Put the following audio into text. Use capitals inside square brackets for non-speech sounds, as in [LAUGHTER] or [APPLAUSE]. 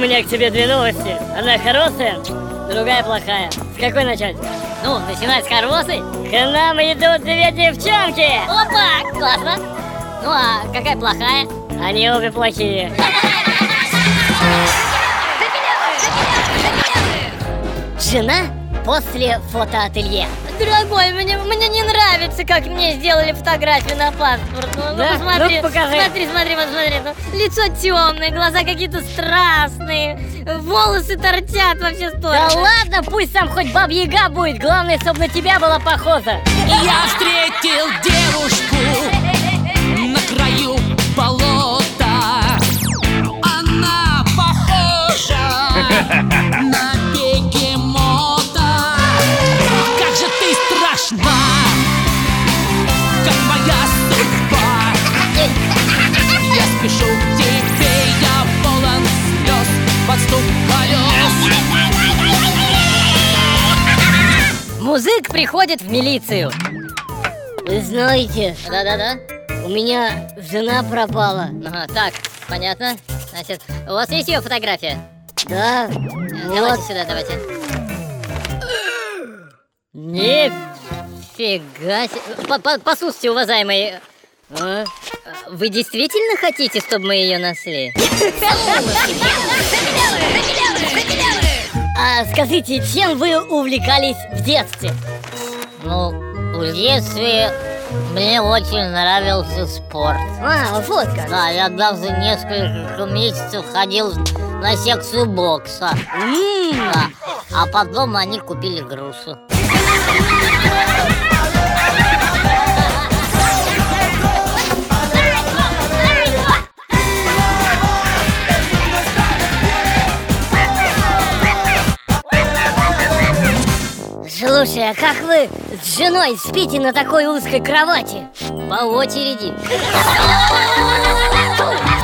меня к тебе две новости. Одна хорошая, другая плохая. С какой начать? Ну, начинать с хорошей. К нам идут две девчонки. Опа, классно. Ну, а какая плохая? Они обе плохие. Жена после фотоателье. Дорогой, мне, мне не нравится, как мне сделали фотографию на паспорт. Ну, ну, Да? посмотри, Ну, покажи. смотри, смотри, вот смотри. ну, лицо темное, глаза какие-то страстные, волосы торчат во все стороны. Да ладно, пусть там хоть бабьяга будет. Главное, чтобы на тебя была похожа. Я встретил девушку Музык приходит в милицию. Вы знаете, Да-да-да. у меня жена пропала. Ага, так, понятно. Значит, у вас есть ее фотография? Да, Э, вот. Давайте сюда, давайте. Нифига себе. По- по- Послушайте, уважаемый, А? вы действительно хотите, чтобы мы ее нашли? А скажите, чем вы увлекались в детстве? Ну, в детстве мне очень нравился спорт. А, вот как. Да, я даже несколько месяцев ходил на секцию бокса. М, Да. А потом они купили грушу. Слушай, а как вы с женой спите на такой узкой кровати? По очереди. [LAUGHS]